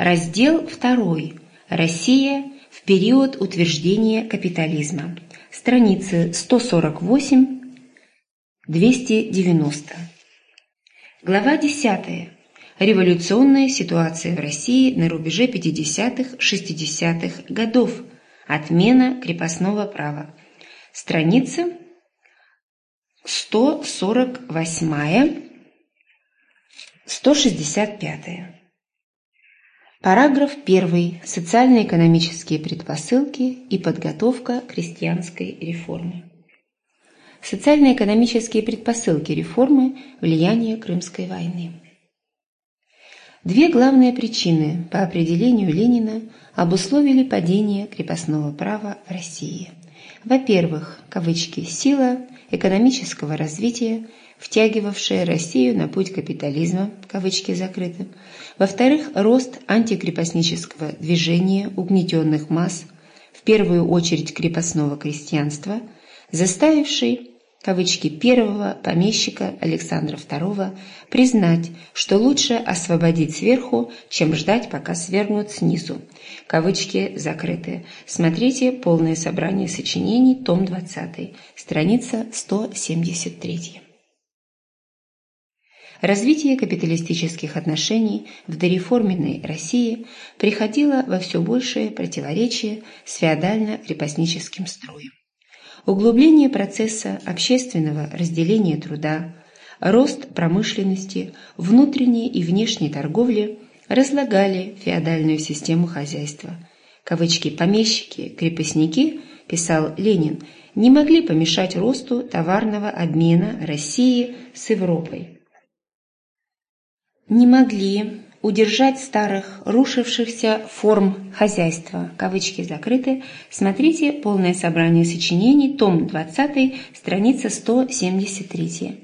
Раздел 2. Россия в период утверждения капитализма. Страницы 148-290. Глава 10. Революционная ситуация в России на рубеже 50-60-х годов. Отмена крепостного права. Страница 148-165. Параграф 1. Социально-экономические предпосылки и подготовка крестьянской реформы. Социально-экономические предпосылки реформы – влияние Крымской войны. Две главные причины по определению Ленина обусловили падение крепостного права в России. Во-первых, кавычки «сила экономического развития втягивавшая Россию на путь капитализма, кавычки закрыты. Во-вторых, рост антикрепостнического движения угнетенных масс, в первую очередь крепостного крестьянства, заставивший кавычки первого помещика Александра II признать, что лучше освободить сверху, чем ждать, пока свергнут снизу. Кавычки закрыты. Смотрите полное собрание сочинений, том 20, страница 173. Развитие капиталистических отношений в дореформенной России приходило во все большее противоречие с феодально-крепостническим строем. Углубление процесса общественного разделения труда, рост промышленности, внутренней и внешней торговли разлагали феодальную систему хозяйства. Кавычки «помещики», «крепостники», писал Ленин, не могли помешать росту товарного обмена России с Европой не могли удержать старых, рушившихся форм хозяйства, кавычки закрыты, смотрите полное собрание сочинений, том 20, страница 173.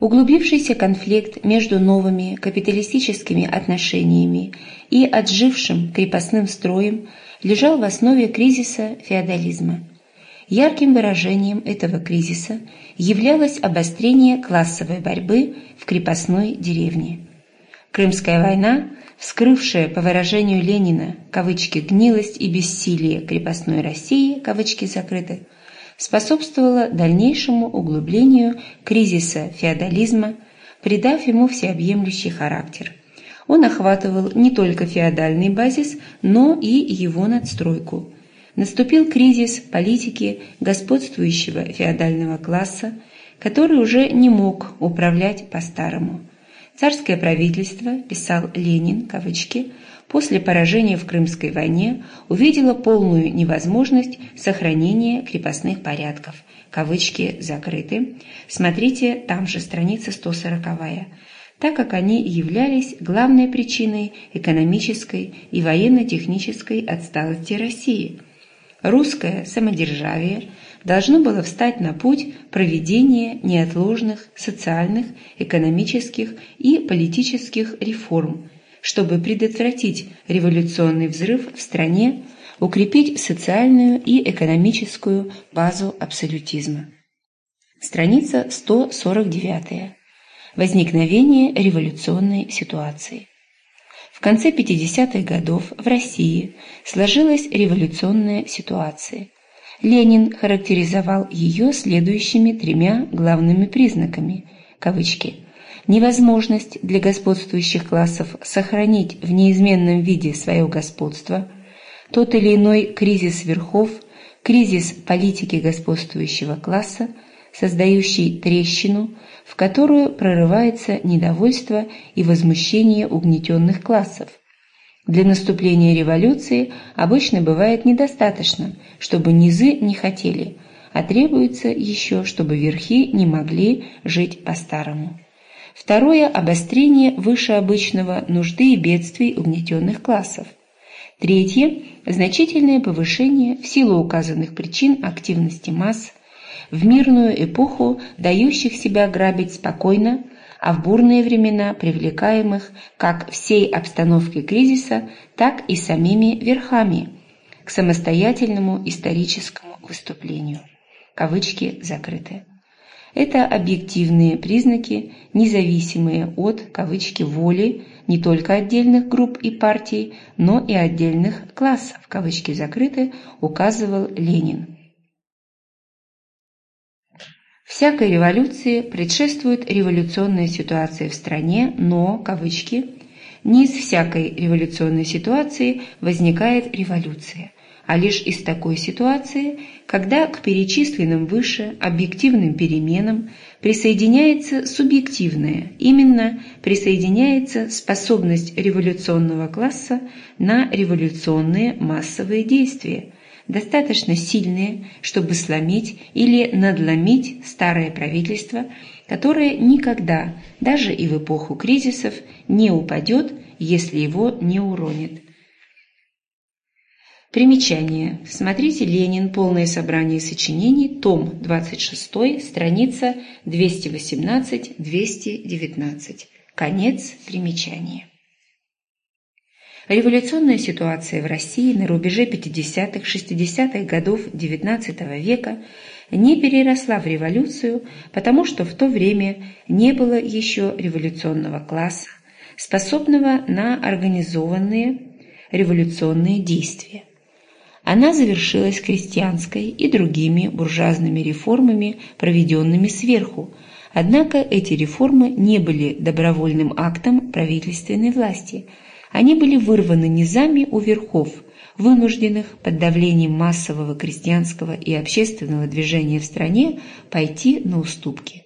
Углубившийся конфликт между новыми капиталистическими отношениями и отжившим крепостным строем лежал в основе кризиса феодализма. Ярким выражением этого кризиса являлось обострение классовой борьбы в крепостной деревне. Крымская война, вскрывшая, по выражению Ленина, кавычки «гнилость и бессилие крепостной России», кавычки закрыты, способствовала дальнейшему углублению кризиса феодализма, придав ему всеобъемлющий характер. Он охватывал не только феодальный базис, но и его надстройку – наступил кризис политики господствующего феодального класса, который уже не мог управлять по-старому. Царское правительство, писал Ленин, кавычки, после поражения в Крымской войне увидело полную невозможность сохранения крепостных порядков, кавычки закрыты, смотрите, там же страница 140 так как они являлись главной причиной экономической и военно-технической отсталости России – русское самодержавие должно было встать на путь проведения неотложных социальных, экономических и политических реформ, чтобы предотвратить революционный взрыв в стране, укрепить социальную и экономическую базу абсолютизма. Страница 149. Возникновение революционной ситуации конце 50-х годов в России сложилась революционная ситуация. Ленин характеризовал ее следующими тремя главными признаками кавычки невозможность для господствующих классов сохранить в неизменном виде свое господство, тот или иной кризис верхов, кризис политики господствующего класса, создающий трещину, в которую прорывается недовольство и возмущение угнетенных классов. Для наступления революции обычно бывает недостаточно, чтобы низы не хотели, а требуется еще, чтобы верхи не могли жить по-старому. Второе – обострение выше обычного нужды и бедствий угнетенных классов. Третье – значительное повышение в силу указанных причин активности масс – в мирную эпоху дающих себя грабить спокойно, а в бурные времена привлекаемых как всей обстановке кризиса, так и самими верхами к самостоятельному историческому выступлению. Кавычки закрыты. Это объективные признаки, независимые от кавычки воли не только отдельных групп и партий, но и отдельных классов, кавычки закрыты, указывал Ленин. Всякой революции предшествует революционная ситуация в стране, но, кавычки, не из всякой революционной ситуации возникает революция – а лишь из такой ситуации, когда к перечисленным выше объективным переменам присоединяется субъективная, именно присоединяется способность революционного класса на революционные массовые действия, достаточно сильные, чтобы сломить или надломить старое правительство, которое никогда, даже и в эпоху кризисов, не упадет, если его не уронит. Примечание. Смотрите «Ленин. Полное собрание сочинений», том 26, страница 218-219. Конец примечания. Революционная ситуация в России на рубеже 50-60-х годов XIX века не переросла в революцию, потому что в то время не было еще революционного класса, способного на организованные революционные действия. Она завершилась крестьянской и другими буржуазными реформами, проведенными сверху, однако эти реформы не были добровольным актом правительственной власти. Они были вырваны низами у верхов, вынужденных под давлением массового крестьянского и общественного движения в стране пойти на уступки.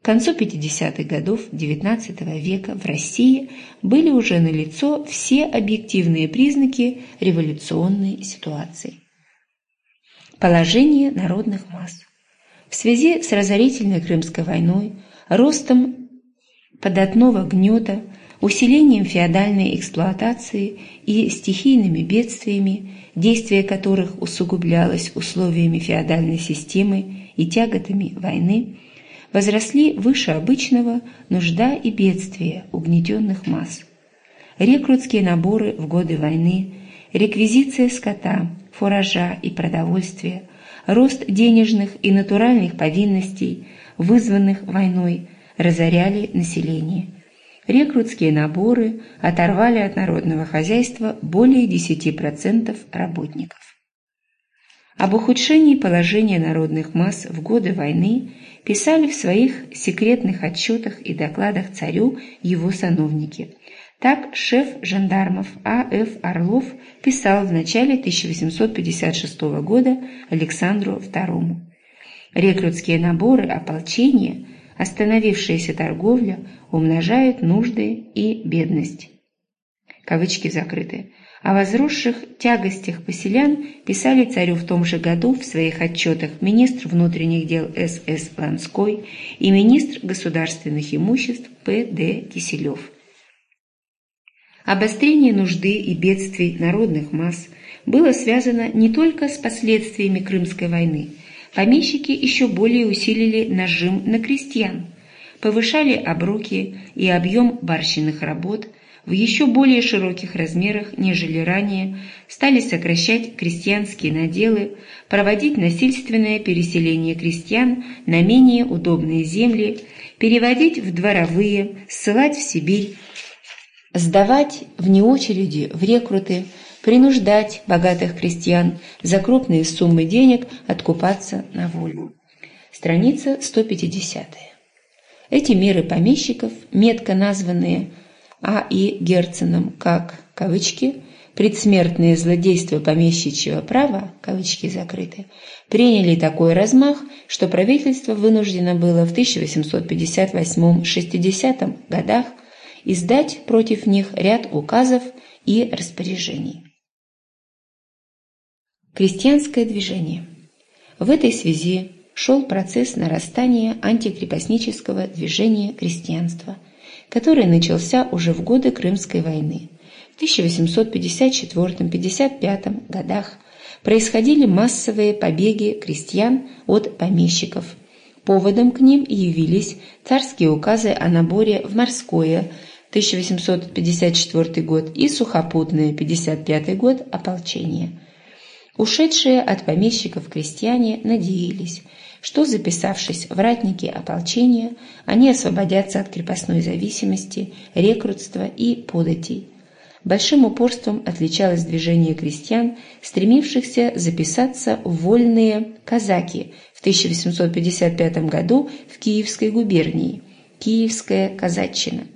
К концу 50-х годов XIX века в России были уже налицо все объективные признаки революционной ситуации. Положение народных масс. В связи с разорительной Крымской войной, ростом податного гнета, усилением феодальной эксплуатации и стихийными бедствиями, действие которых усугублялось условиями феодальной системы и тяготами войны, возросли выше обычного нужда и бедствия угнетенных масс. Рекрутские наборы в годы войны, реквизиция скота, фуража и продовольствия, рост денежных и натуральных повинностей, вызванных войной, разоряли население. Рекрутские наборы оторвали от народного хозяйства более 10% работников. Об ухудшении положения народных масс в годы войны писали в своих секретных отчетах и докладах царю его сановники. Так шеф жандармов А.Ф. Орлов писал в начале 1856 года Александру II. Рекрутские наборы ополчения, остановившаяся торговля умножают нужды и бедность. Кавычки закрыты о возросших тягостях поселян писали царю в том же году в своих отчетах министр внутренних дел С.С. Ланской и министр государственных имуществ П.Д. Киселев. Обострение нужды и бедствий народных масс было связано не только с последствиями Крымской войны. Помещики еще более усилили нажим на крестьян, повышали оброки и объем барщинных работ – в еще более широких размерах, нежели ранее, стали сокращать крестьянские наделы, проводить насильственное переселение крестьян на менее удобные земли, переводить в дворовые, ссылать в Сибирь, сдавать вне очереди в рекруты, принуждать богатых крестьян за крупные суммы денег откупаться на волю. Страница 150. Эти меры помещиков, метко названные а. и Герценом как, кавычки, предсмертные злодейства помещичьего права, кавычки закрыты, приняли такой размах, что правительство вынуждено было в 1858-60 годах издать против них ряд указов и распоряжений. Крестьянское движение. В этой связи шел процесс нарастания антикрепостнического движения крестьянства – который начался уже в годы Крымской войны. В 1854-55 годах происходили массовые побеги крестьян от помещиков. Поводом к ним явились царские указы о наборе в морское 1854 год и сухопутное 55 год ополчение. Ушедшие от помещиков крестьяне надеялись, что, записавшись в ратники ополчения, они освободятся от крепостной зависимости, рекрутства и податей. Большим упорством отличалось движение крестьян, стремившихся записаться в вольные казаки в 1855 году в Киевской губернии, Киевская казаччина.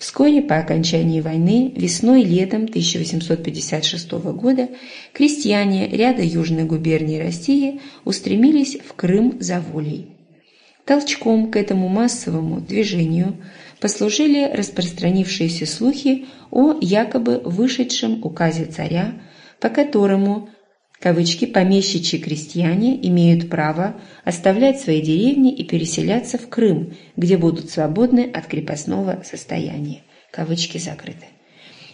Вскоре по окончании войны, весной и летом 1856 года, крестьяне ряда южных губерний России устремились в Крым за волей. Толчком к этому массовому движению послужили распространившиеся слухи о якобы вышедшем указе царя, по которому кавычки «помещичьи крестьяне имеют право оставлять свои деревни и переселяться в Крым, где будут свободны от крепостного состояния». Кавычки закрыты.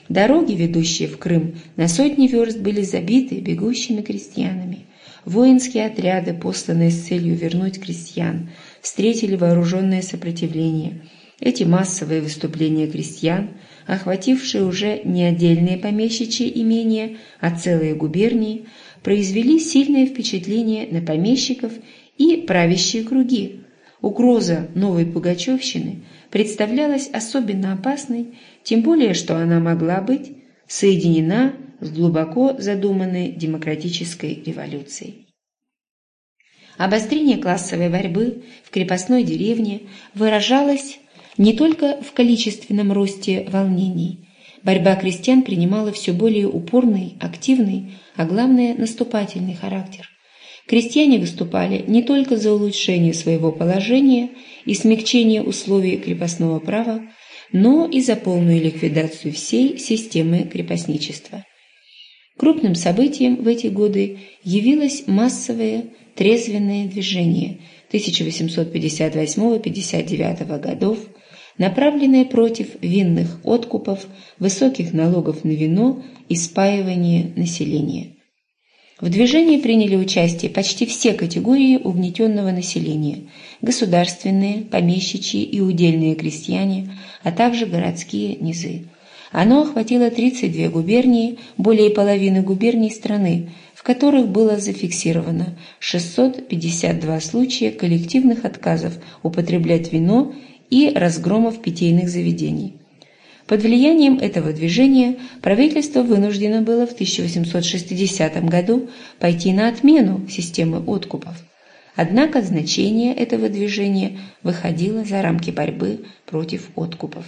Дороги, ведущие в Крым, на сотни верст были забиты бегущими крестьянами. Воинские отряды, посланные с целью вернуть крестьян, встретили вооруженное сопротивление. Эти массовые выступления крестьян, охватившие уже не отдельные помещичьи имения, а целые губернии, произвели сильное впечатление на помещиков и правящие круги. Угроза новой пугачевщины представлялась особенно опасной, тем более что она могла быть соединена с глубоко задуманной демократической революцией. Обострение классовой борьбы в крепостной деревне выражалось не только в количественном росте волнений. Борьба крестьян принимала все более упорный, активный, а главное – наступательный характер. Крестьяне выступали не только за улучшение своего положения и смягчение условий крепостного права, но и за полную ликвидацию всей системы крепостничества. Крупным событием в эти годы явилось массовое трезвенное движение 1858-59 годов, направленное против винных откупов, высоких налогов на вино и спаивания населения. В движении приняли участие почти все категории угнетенного населения – государственные, помещичьи и удельные крестьяне, а также городские низы. Оно охватило 32 губернии, более половины губерний страны, в которых было зафиксировано 652 случая коллективных отказов употреблять вино и разгромов питейных заведений. Под влиянием этого движения правительство вынуждено было в 1860 году пойти на отмену системы откупов. Однако значение этого движения выходило за рамки борьбы против откупов.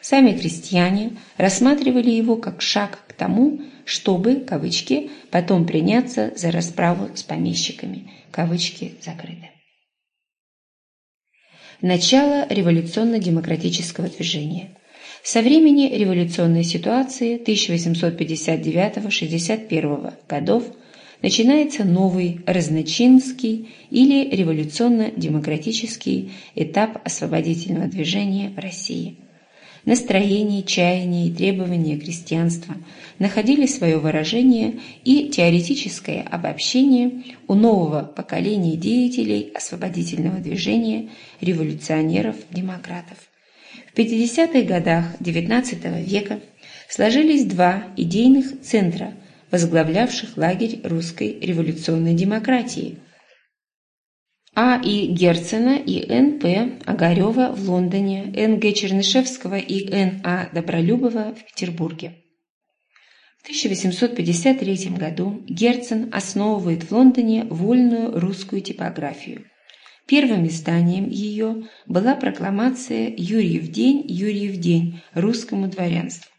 Сами крестьяне рассматривали его как шаг к тому, чтобы, кавычки, потом приняться за расправу с помещиками, кавычки закрыты. Начало революционно-демократического движения – со времени революционной ситуации 1859-61 годов начинается новый разночинский или революционно-демократический этап освободительного движения в России. Настроение, чаяния и требования крестьянства находили свое выражение и теоретическое обобщение у нового поколения деятелей освободительного движения революционеров-демократов. В 50-х годах XIX века сложились два идейных центра, возглавлявших лагерь русской революционной демократии. А. И. Герцена и Н. П. Огарева в Лондоне, Н. Г. Чернышевского и Н. А. Добролюбова в Петербурге. В 1853 году Герцен основывает в Лондоне вольную русскую типографию – Первым изданием ее была прокламация «Юрьев день, Юрьев день» русскому дворянству,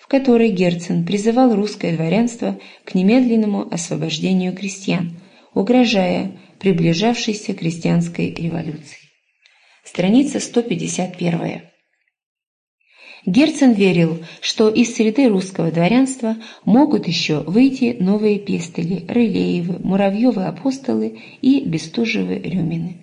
в которой Герцен призывал русское дворянство к немедленному освобождению крестьян, угрожая приближавшейся крестьянской революции. Страница 151. Герцен верил, что из среды русского дворянства могут еще выйти новые пестели, Рылеевы, Муравьевы-апостолы и Бестужевы-Рюмины.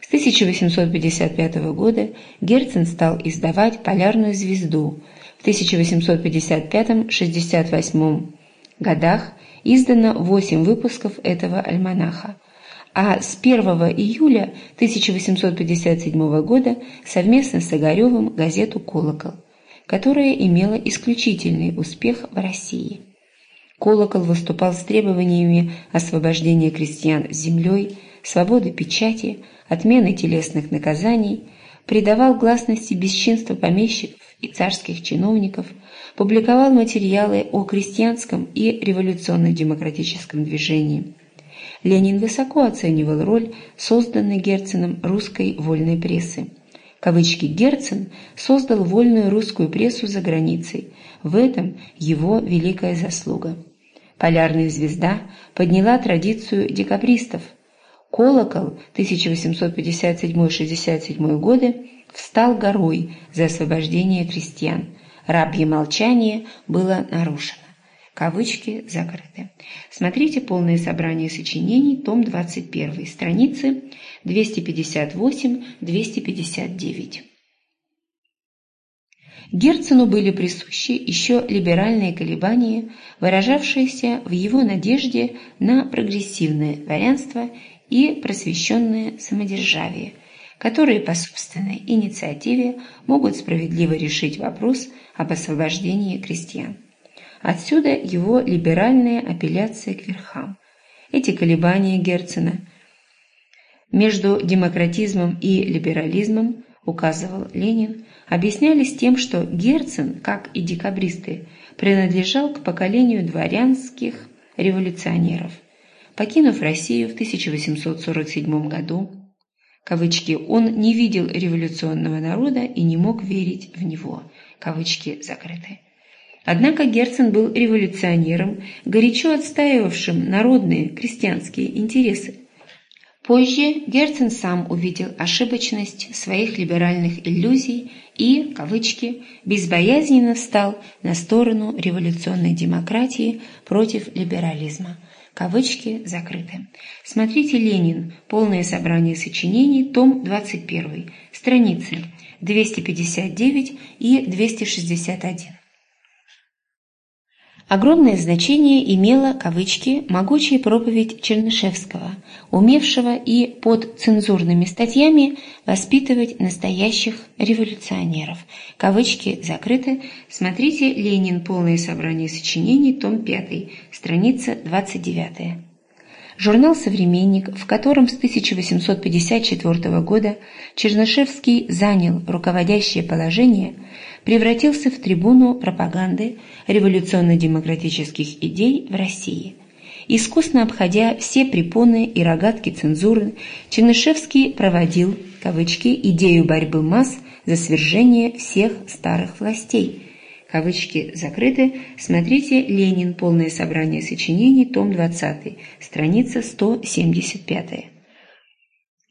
С 1855 года Герцен стал издавать «Полярную звезду». В 1855-68 годах издано 8 выпусков этого альманаха а с 1 июля 1857 года совместно с Огаревым газету «Колокол», которая имела исключительный успех в России. Колокол выступал с требованиями освобождения крестьян землей, свободы печати, отмены телесных наказаний, придавал гласности бесчинства помещиков и царских чиновников, публиковал материалы о крестьянском и революционно-демократическом движении. Ленин высоко оценивал роль созданной Герценом русской вольной прессы. Кавычки «Герцен» создал вольную русскую прессу за границей. В этом его великая заслуга. «Полярная звезда» подняла традицию декабристов. «Колокол» 1857-67 годы встал горой за освобождение крестьян. Рабье молчание было нарушено. Кавычки закрыты. Смотрите полное собрание сочинений, том 21, страницы 258-259. Герцену были присущи еще либеральные колебания, выражавшиеся в его надежде на прогрессивное дворянство и просвещенное самодержавие, которые по собственной инициативе могут справедливо решить вопрос об освобождении крестьян. Отсюда его либеральная апелляция к верхам. Эти колебания Герцена между демократизмом и либерализмом, указывал Ленин, объяснялись тем, что Герцен, как и декабристы, принадлежал к поколению дворянских революционеров. Покинув Россию в 1847 году, кавычки, он не видел революционного народа и не мог верить в него, кавычки закрыты. Однако Герцен был революционером, горячо отстаивавшим народные крестьянские интересы. Позже Герцен сам увидел ошибочность своих либеральных иллюзий и, кавычки, безбоязненно встал на сторону революционной демократии против либерализма. Кавычки закрыты. Смотрите «Ленин. Полное собрание сочинений. Том 21. Страницы 259 и 261. Огромное значение имела, кавычки, могучая проповедь Чернышевского, умевшего и под цензурными статьями воспитывать настоящих революционеров. Кавычки закрыты. Смотрите «Ленин. Полное собрание сочинений. Том 5. Страница 29». Журнал «Современник», в котором с 1854 года Чернышевский занял руководящее положение – превратился в трибуну пропаганды революционно-демократических идей в России. Искусно обходя все препоны и рогатки цензуры, Чернышевский проводил, кавычки, идею борьбы масс за свержение всех старых властей. Кавычки закрыты. Смотрите «Ленин. Полное собрание сочинений. Том 20. Страница 175.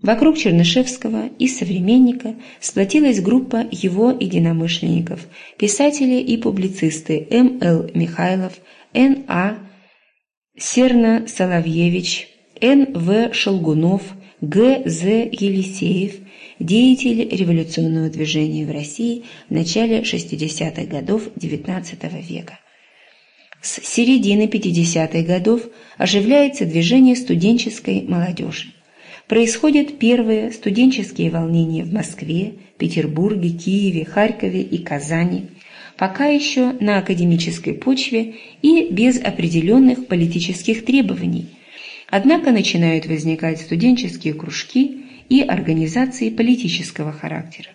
Вокруг Чернышевского и современника сплотилась группа его единомышленников, писатели и публицисты М. Л. Михайлов, Н. А. Серна-Соловьевич, Н. В. Шелгунов, Г. З. Елисеев, деятели революционного движения в России в начале 60-х годов XIX века. С середины 50-х годов оживляется движение студенческой молодежи происходят первые студенческие волнения в Москве, Петербурге, Киеве, Харькове и Казани, пока еще на академической почве и без определенных политических требований. Однако начинают возникать студенческие кружки и организации политического характера.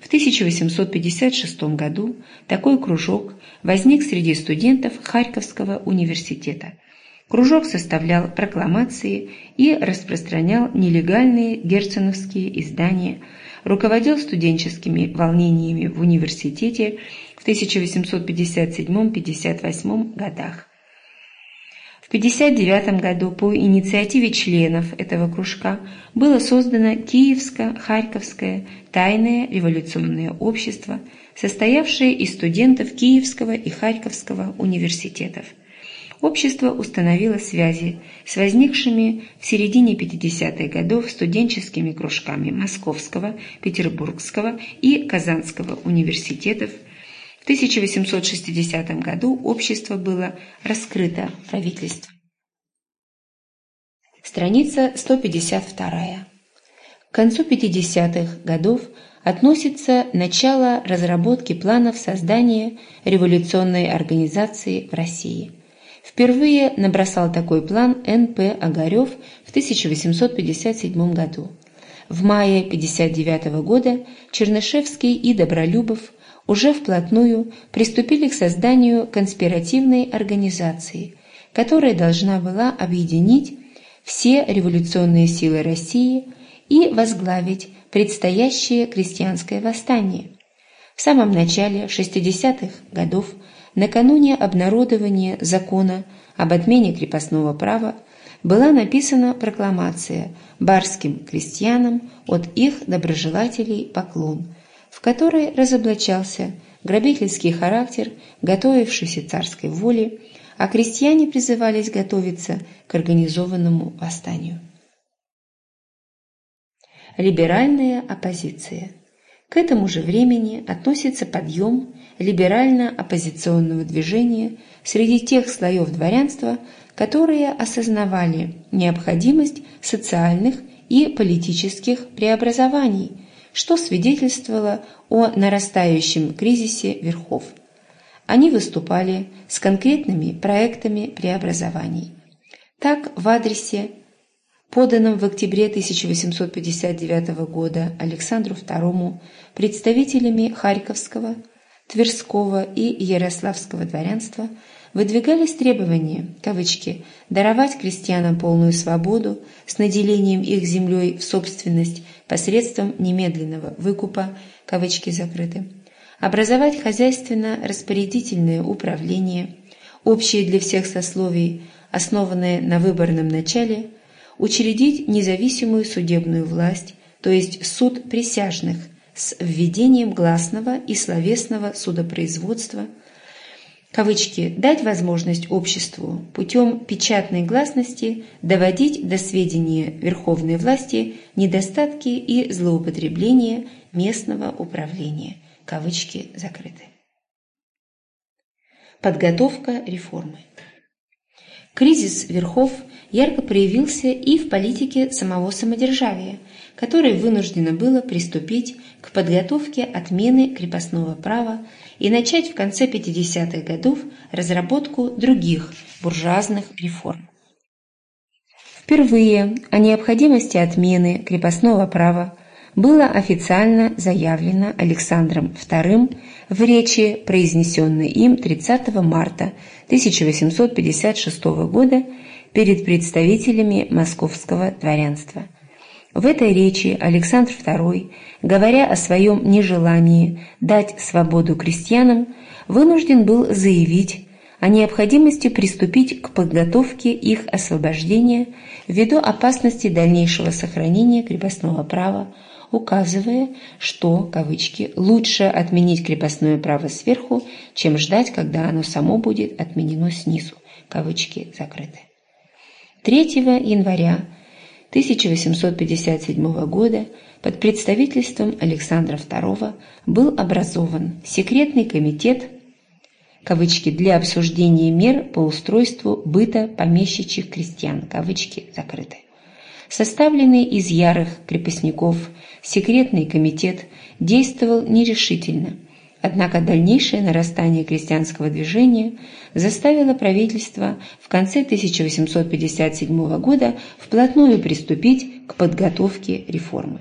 В 1856 году такой кружок возник среди студентов Харьковского университета – Кружок составлял прокламации и распространял нелегальные герценовские издания, руководил студенческими волнениями в университете в 1857-58 годах. В 1959 году по инициативе членов этого кружка было создано Киевско-Харьковское тайное революционное общество, состоявшее из студентов Киевского и Харьковского университетов общество установило связи с возникшими в середине 50-х годов студенческими кружками Московского, Петербургского и Казанского университетов. В 1860 году общество было раскрыто правительством. Страница 152. К концу 50-х годов относится начало разработки планов создания революционной организации в России – Впервые набросал такой план Н.П. Огарев в 1857 году. В мае 1959 года Чернышевский и Добролюбов уже вплотную приступили к созданию конспиративной организации, которая должна была объединить все революционные силы России и возглавить предстоящее крестьянское восстание. В самом начале 60-х годов, накануне обнародования закона об отмене крепостного права, была написана прокламация барским крестьянам от их доброжелателей поклон, в которой разоблачался грабительский характер готовившейся царской воли, а крестьяне призывались готовиться к организованному восстанию. Либеральная оппозиция К этому же времени относится подъем либерально-оппозиционного движения среди тех слоев дворянства, которые осознавали необходимость социальных и политических преобразований, что свидетельствовало о нарастающем кризисе верхов. Они выступали с конкретными проектами преобразований. Так, в адресе, поданном в октябре 1859 года Александру II представителями Харьковского, Тверского и Ярославского дворянства – выдвигались требования, кавычки, даровать крестьянам полную свободу с наделением их землей в собственность посредством немедленного выкупа, кавычки закрыты, образовать хозяйственно-распорядительное управление, общее для всех сословий, основанное на выборном начале, учредить независимую судебную власть, то есть суд присяжных, с введением гласного и словесного судопроизводства – кавычки, дать возможность обществу путем печатной гласности доводить до сведения верховной власти недостатки и злоупотребления местного управления, кавычки закрыты. Подготовка реформы Кризис верхов ярко проявился и в политике самого самодержавия, которое вынуждено было приступить к подготовке отмены крепостного права и начать в конце 50-х годов разработку других буржуазных реформ. Впервые о необходимости отмены крепостного права было официально заявлено Александром II в речи, произнесенной им 30 марта 1856 года перед представителями московского дворянства – в этой речи Александр II, говоря о своем нежелании дать свободу крестьянам, вынужден был заявить о необходимости приступить к подготовке их освобождения ввиду опасности дальнейшего сохранения крепостного права, указывая, что, кавычки, «лучше отменить крепостное право сверху, чем ждать, когда оно само будет отменено снизу», кавычки закрыты. 3 января 1857 года под представительством Александра II был образован секретный комитет кавычки, для обсуждения мер по устройству быта помещичьих крестьян, кавычки закрыты. Составленный из ярых крепостников, секретный комитет действовал нерешительно – Однако дальнейшее нарастание крестьянского движения заставило правительство в конце 1857 года вплотную приступить к подготовке реформы.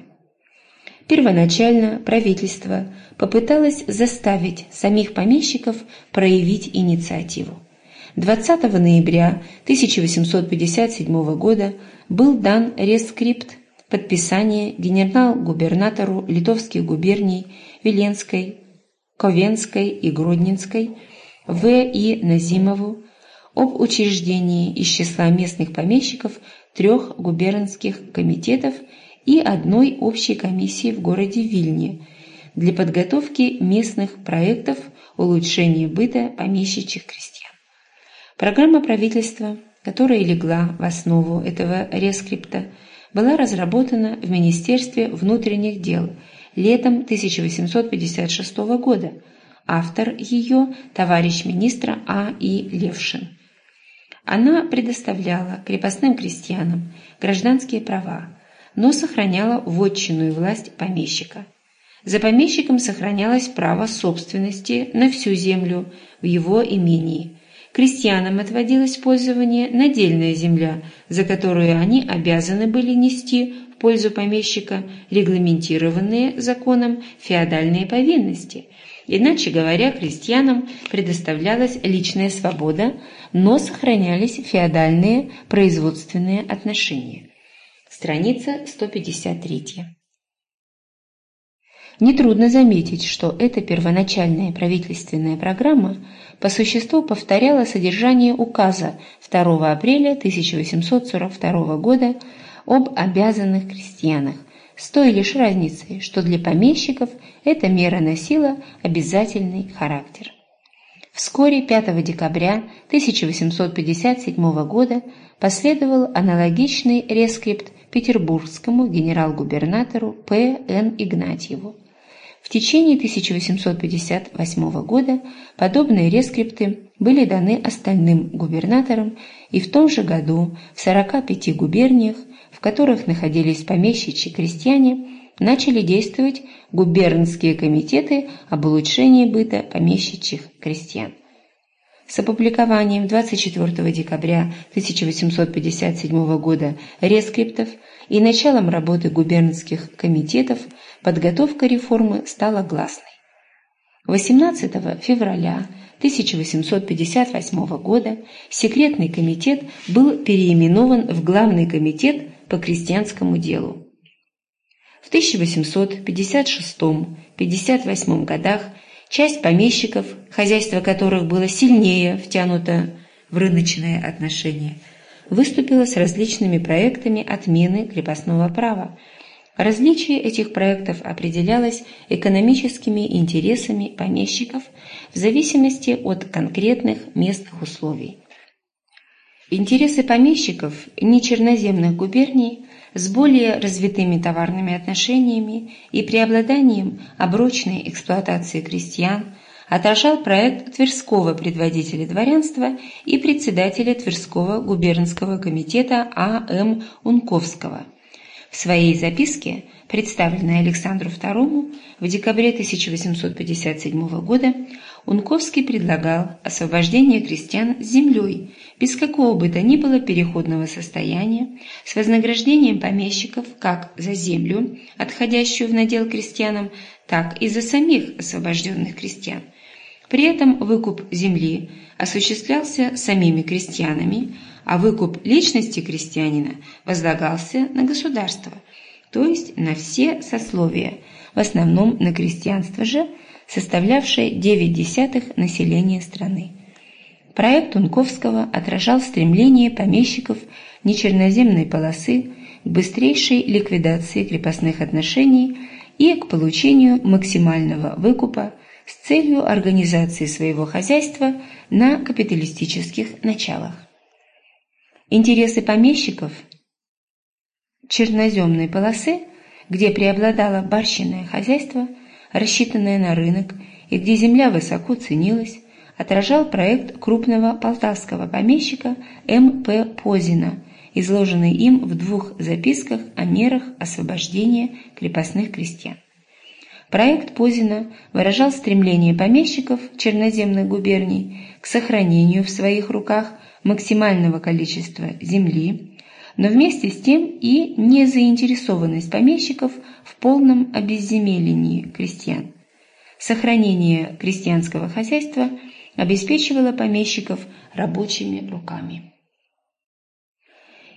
Первоначально правительство попыталось заставить самих помещиков проявить инициативу. 20 ноября 1857 года был дан рескрипт подписания генерал-губернатору литовских губерний Веленской, Ковенской и Гродненской В. И. Назимову об учреждении из числа местных помещиков трех губернских комитетов и одной общей комиссии в городе Вильне для подготовки местных проектов улучшения быта помещичьих крестьян. Программа правительства, которая легла в основу этого рескрипта, была разработана в Министерстве внутренних дел – летом 1856 года. Автор ее – товарищ министра А. И. Левшин. Она предоставляла крепостным крестьянам гражданские права, но сохраняла вотчинную власть помещика. За помещиком сохранялось право собственности на всю землю в его имении. крестьянам отводилась в пользование надельная земля, за которую они обязаны были нести пользу помещика регламентированные законом феодальные повинности. Иначе говоря, крестьянам предоставлялась личная свобода, но сохранялись феодальные производственные отношения. Страница 153. Нетрудно заметить, что эта первоначальная правительственная программа по существу повторяла содержание указа 2 апреля 1842 года об обязанных крестьянах, с той лишь разницей, что для помещиков эта мера носила обязательный характер. Вскоре 5 декабря 1857 года последовал аналогичный рескрипт петербургскому генерал-губернатору П. Н. Игнатьеву. В течение 1858 года подобные рескрипты были даны остальным губернаторам, и в том же году в 45 губерниях, в которых находились помещичьи крестьяне, начали действовать губернские комитеты об улучшении быта помещичьих крестьян. С опубликованием 24 декабря 1857 года рескриптов и началом работы губернских комитетов подготовка реформы стала гласной. 18 февраля 1858 года секретный комитет был переименован в Главный комитет по крестьянскому делу. В 1856-58 годах часть помещиков, хозяйство которых было сильнее втянуто в рыночные отношения, выступила с различными проектами отмены крепостного права. Различие этих проектов определялось экономическими интересами помещиков в зависимости от конкретных местных условий. Интересы помещиков нечерноземных губерний с более развитыми товарными отношениями и преобладанием оброчной эксплуатации крестьян отражал проект Тверского предводителя дворянства и председателя Тверского губернского комитета А.М. Унковского. В своей записке, представленной Александру II в декабре 1857 года, Унковский предлагал освобождение крестьян землей, без какого бы то ни было переходного состояния, с вознаграждением помещиков как за землю, отходящую в надел крестьянам, так и за самих освобожденных крестьян. При этом выкуп земли осуществлялся самими крестьянами, а выкуп личности крестьянина возлагался на государство, то есть на все сословия, в основном на крестьянство же – составлявшей 9 десятых населения страны. Проект Унковского отражал стремление помещиков нечерноземной полосы к быстрейшей ликвидации крепостных отношений и к получению максимального выкупа с целью организации своего хозяйства на капиталистических началах. Интересы помещиков черноземной полосы, где преобладало барщинное хозяйство – рассчитанная на рынок и где земля высоко ценилась, отражал проект крупного полтавского помещика М.П. Позина, изложенный им в двух записках о мерах освобождения крепостных крестьян. Проект Позина выражал стремление помещиков черноземных губерний к сохранению в своих руках максимального количества земли, но вместе с тем и незаинтересованность помещиков в полном обезземелении крестьян. Сохранение крестьянского хозяйства обеспечивало помещиков рабочими руками.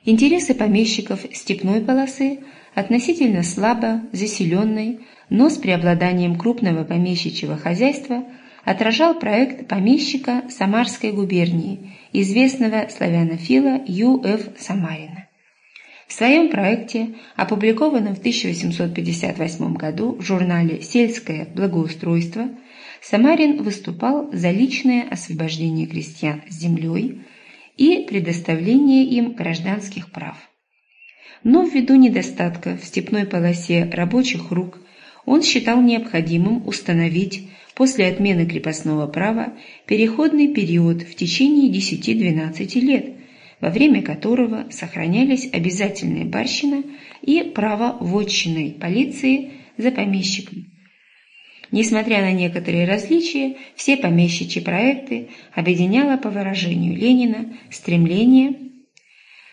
Интересы помещиков степной полосы относительно слабо заселенной, но с преобладанием крупного помещичьего хозяйства отражал проект помещика Самарской губернии, известного славянофила Ю.Ф. Самарина. В своем проекте, опубликованном в 1858 году в журнале «Сельское благоустройство», Самарин выступал за личное освобождение крестьян с землей и предоставление им гражданских прав. Но ввиду недостатка в степной полосе рабочих рук он считал необходимым установить после отмены крепостного права переходный период в течение 10-12 лет – во время которого сохранялись обязательная барщина и право вотчинной полиции за помещиком. Несмотря на некоторые различия, все помещичьи проекты объединяло по выражению Ленина стремление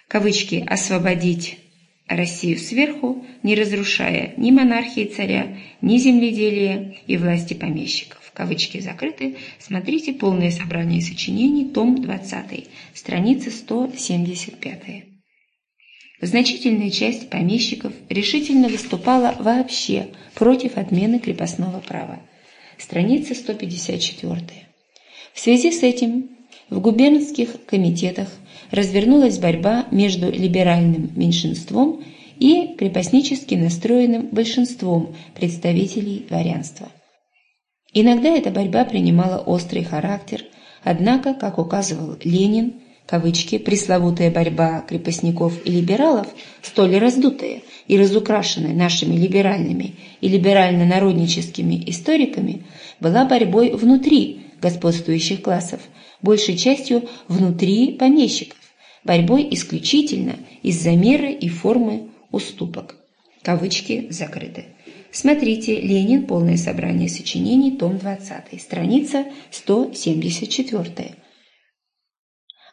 кавычки «освободить Россию сверху, не разрушая ни монархии царя, ни земледелия и власти помещиков». Кавычки закрыты. Смотрите полное собрание сочинений, том 20, страница 175. Значительная часть помещиков решительно выступала вообще против отмены крепостного права. Страница 154. В связи с этим в губернских комитетах развернулась борьба между либеральным меньшинством и крепостнически настроенным большинством представителей дворянства. Иногда эта борьба принимала острый характер, однако, как указывал Ленин, кавычки, пресловутая борьба крепостников и либералов, столь раздутая и разукрашенная нашими либеральными и либерально-народническими историками, была борьбой внутри господствующих классов, большей частью внутри помещиков, борьбой исключительно из-за меры и формы уступок. Кавычки закрыты. Смотрите «Ленин. Полное собрание сочинений. Том 20. Страница 174.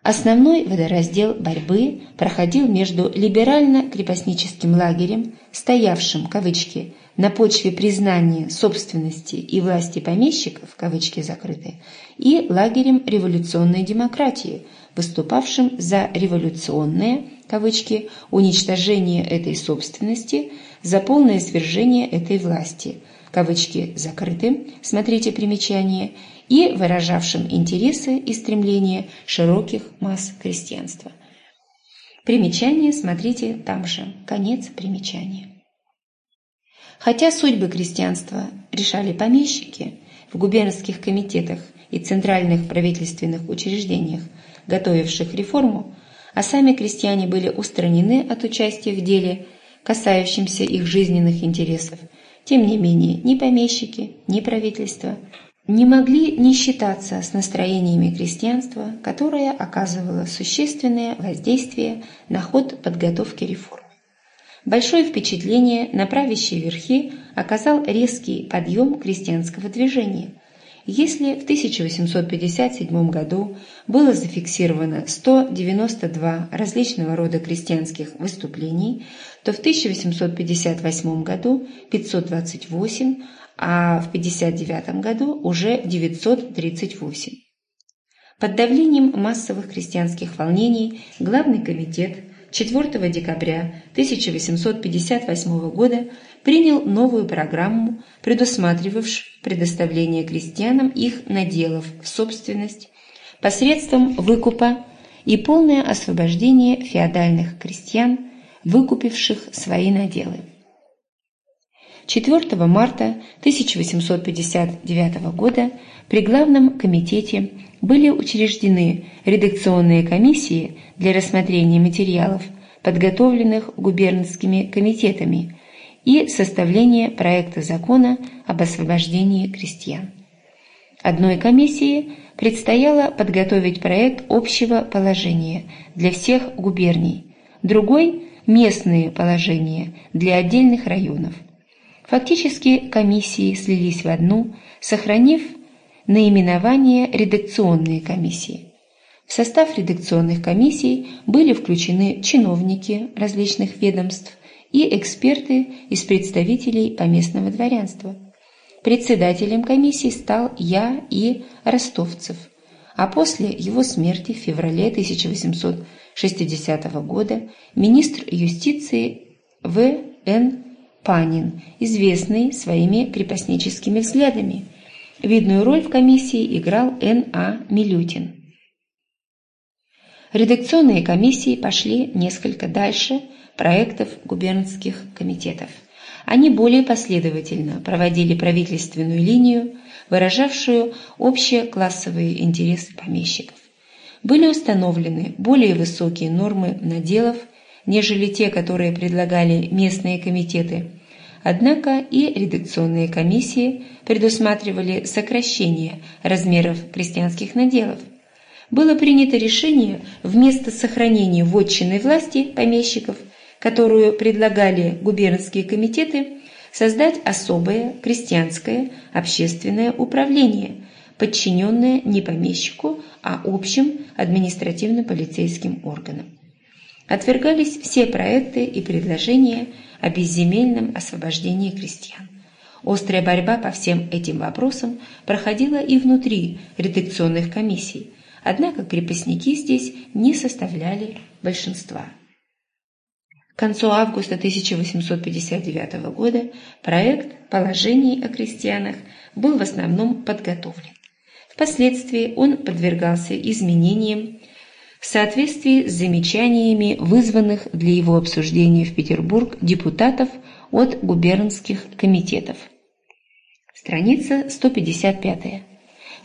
Основной водораздел борьбы проходил между либерально-крепостническим лагерем, стоявшим, кавычки, на почве признания собственности и власти помещиков, кавычки закрыты, и лагерем революционной демократии, выступавшим за революционное, кавычки, уничтожение этой собственности, за полное свержение этой власти, кавычки закрыты, смотрите примечание, и выражавшим интересы и стремления широких масс крестьянства. Примечание смотрите там же. Конец примечания. Хотя судьбы крестьянства решали помещики в губернских комитетах и центральных правительственных учреждениях, готовивших реформу, а сами крестьяне были устранены от участия в деле, касающемся их жизненных интересов, тем не менее ни помещики, ни правительство не могли не считаться с настроениями крестьянства, которое оказывало существенное воздействие на ход подготовки реформ. Большое впечатление на правящие верхи оказал резкий подъем крестьянского движения. Если в 1857 году было зафиксировано 192 различного рода крестьянских выступлений, то в 1858 году 528, а в 1959 году уже 938. Под давлением массовых крестьянских волнений Главный комитет 4 декабря 1858 года принял новую программу, предусматривавшую предоставление крестьянам их наделов в собственность посредством выкупа и полное освобождение феодальных крестьян, выкупивших свои наделы. 4 марта 1859 года при Главном комитете были учреждены редакционные комиссии для рассмотрения материалов, подготовленных губернскими комитетами, и составления проекта закона об освобождении крестьян. Одной комиссии предстояло подготовить проект общего положения для всех губерний, другой – местные положения для отдельных районов. Фактически комиссии слились в одну, сохранив наименование «редакционные комиссии». В состав редакционных комиссий были включены чиновники различных ведомств и эксперты из представителей поместного дворянства. Председателем комиссии стал я и Ростовцев, а после его смерти в феврале 1860 года министр юстиции В. Н. Панин, известный своими крепостническими взглядами. Видную роль в комиссии играл Н. А. Милютин. Редакционные комиссии пошли несколько дальше проектов губернских комитетов. Они более последовательно проводили правительственную линию, выражавшую общие классовые интересы помещиков. Были установлены более высокие нормы наделов, нежели те, которые предлагали местные комитеты, Однако и редакционные комиссии предусматривали сокращение размеров крестьянских наделов. Было принято решение вместо сохранения вотчинной власти помещиков, которую предлагали губернские комитеты, создать особое крестьянское общественное управление, подчиненное не помещику, а общим административно-полицейским органам. Отвергались все проекты и предложения о безземельном освобождении крестьян. Острая борьба по всем этим вопросам проходила и внутри редакционных комиссий, однако крепостники здесь не составляли большинства. К концу августа 1859 года проект положений о крестьянах был в основном подготовлен. Впоследствии он подвергался изменениям в соответствии с замечаниями вызванных для его обсуждения в Петербург депутатов от губернских комитетов. Страница 155.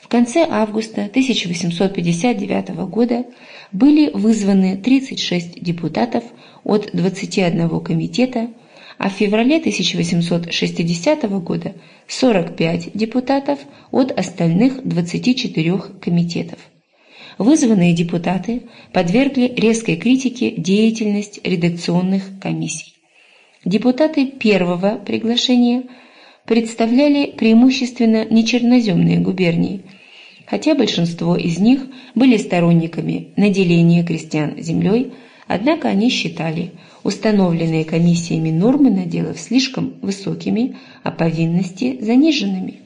В конце августа 1859 года были вызваны 36 депутатов от 21 комитета, а в феврале 1860 года 45 депутатов от остальных 24 комитетов. Вызванные депутаты подвергли резкой критике деятельность редакционных комиссий. Депутаты первого приглашения представляли преимущественно нечерноземные губернии, хотя большинство из них были сторонниками наделения крестьян землей, однако они считали установленные комиссиями нормы наделов слишком высокими, а повинности заниженными.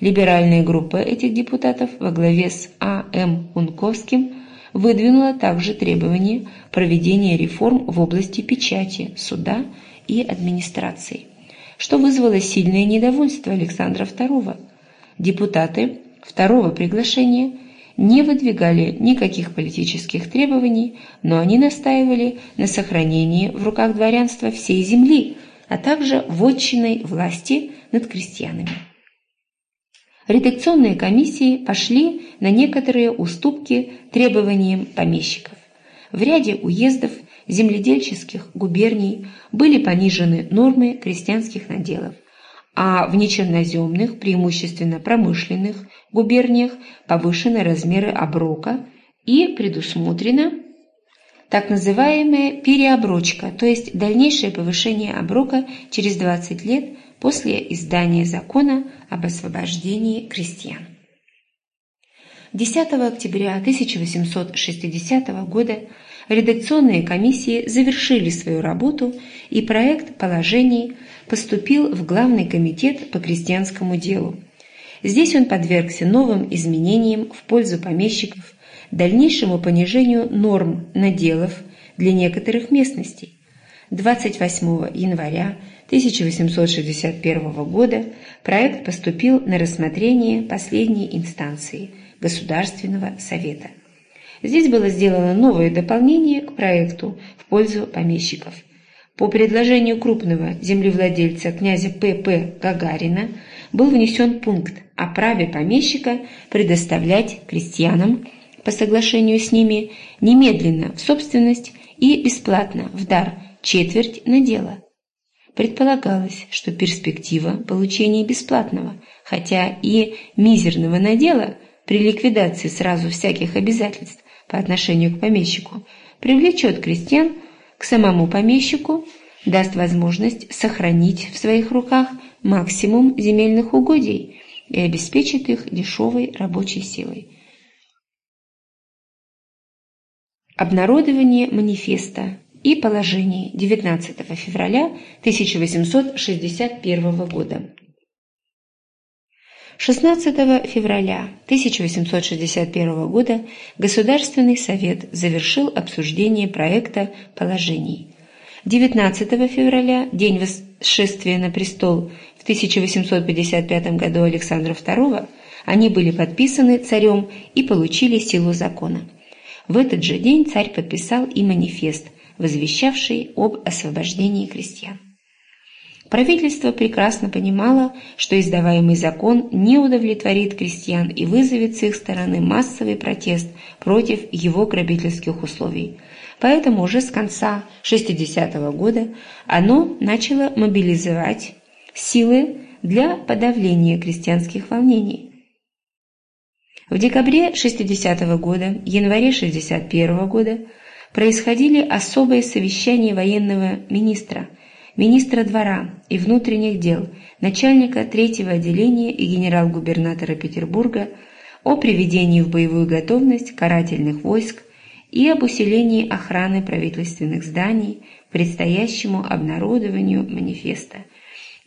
Либеральная группа этих депутатов во главе с А. М. Унковским выдвинула также требование проведения реформ в области печати, суда и администрации, что вызвало сильное недовольство Александра II. Депутаты второго приглашения не выдвигали никаких политических требований, но они настаивали на сохранении в руках дворянства всей земли, а также вотчиной власти над крестьянами редакционные комиссии пошли на некоторые уступки требованиям помещиков. В ряде уездов земледельческих губерний были понижены нормы крестьянских наделов, а в нечерноземных, преимущественно промышленных губерниях повышены размеры оброка и предусмотрено так называемая переоброчка, то есть дальнейшее повышение оброка через 20 лет после издания закона об освобождении крестьян. 10 октября 1860 года редакционные комиссии завершили свою работу, и проект положений поступил в Главный комитет по крестьянскому делу. Здесь он подвергся новым изменениям в пользу помещиков, дальнейшему понижению норм наделов для некоторых местностей. 28 января 1861 года проект поступил на рассмотрение последней инстанции Государственного совета. Здесь было сделано новое дополнение к проекту в пользу помещиков. По предложению крупного землевладельца князя П.П. Гагарина был внесен пункт о праве помещика предоставлять крестьянам по соглашению с ними немедленно в собственность и бесплатно в дар четверть надела. Предполагалось, что перспектива получения бесплатного, хотя и мизерного надела при ликвидации сразу всяких обязательств по отношению к помещику привлечет крестьян к самому помещику, даст возможность сохранить в своих руках максимум земельных угодий и обеспечит их дешевой рабочей силой. Обнародование манифеста и положений 19 февраля 1861 года. 16 февраля 1861 года Государственный совет завершил обсуждение проекта положений. 19 февраля, день восшествия на престол в 1855 году Александра II, они были подписаны царем и получили силу закона. В этот же день царь подписал и манифест, возвещавший об освобождении крестьян. Правительство прекрасно понимало, что издаваемый закон не удовлетворит крестьян и вызовет с их стороны массовый протест против его грабительских условий. Поэтому уже с конца 60-го года оно начало мобилизовать силы для подавления крестьянских волнений. В декабре 60 -го года, январе 61 -го года происходили особые совещания военного министра, министра двора и внутренних дел, начальника третьего отделения и генерал-губернатора Петербурга о приведении в боевую готовность карательных войск и об усилении охраны правительственных зданий предстоящему обнародованию манифеста –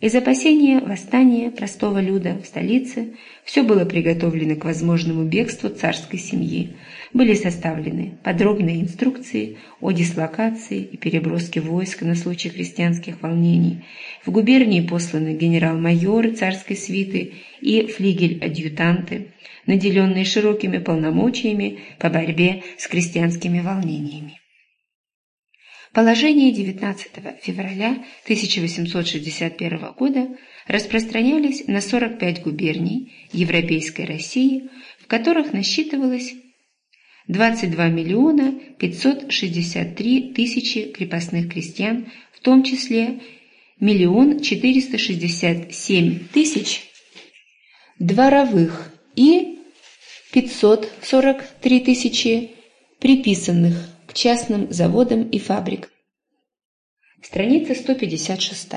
из опасения восстания простого люда в столице все было приготовлено к возможному бегству царской семьи. Были составлены подробные инструкции о дислокации и переброске войск на случай крестьянских волнений. В губернии посланы генерал-майоры царской свиты и флигель-адъютанты, наделенные широкими полномочиями по борьбе с крестьянскими волнениями. Положения 19 февраля 1861 года распространялись на 45 губерний Европейской России, в которых насчитывалось 22 миллиона 563 тысячи крепостных крестьян, в том числе миллион 467 тысяч дворовых и 543 тысячи приписанных к частным заводам и фабрикам. Страница 156.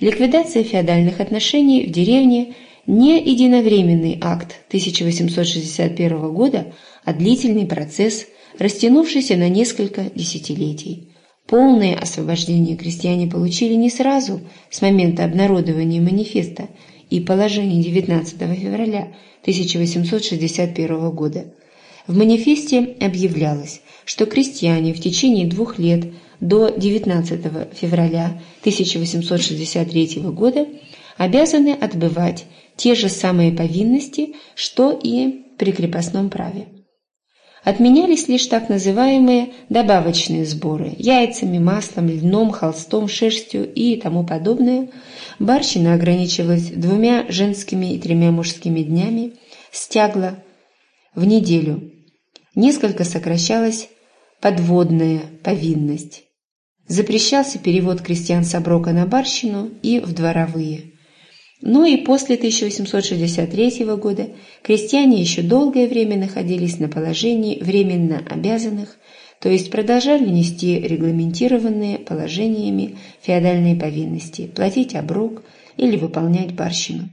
Ликвидация феодальных отношений в деревне – не единовременный акт 1861 года, а длительный процесс, растянувшийся на несколько десятилетий. Полное освобождение крестьяне получили не сразу, с момента обнародования манифеста и положений 19 февраля 1861 года. В манифесте объявлялось, что крестьяне в течение двух лет до 19 февраля 1863 года обязаны отбывать те же самые повинности, что и при крепостном праве. Отменялись лишь так называемые добавочные сборы – яйцами, маслом, льном, холстом, шерстью и тому подобное. Барщина ограничивалась двумя женскими и тремя мужскими днями, стягла в неделю. Несколько сокращалась подводная повинность. Запрещался перевод крестьян с оброка на барщину и в дворовые. Но и после 1863 года крестьяне еще долгое время находились на положении временно обязанных, то есть продолжали нести регламентированные положениями феодальные повинности, платить оброк или выполнять барщину.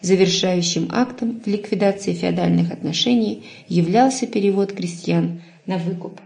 Завершающим актом в ликвидации феодальных отношений являлся перевод крестьян на выкуп.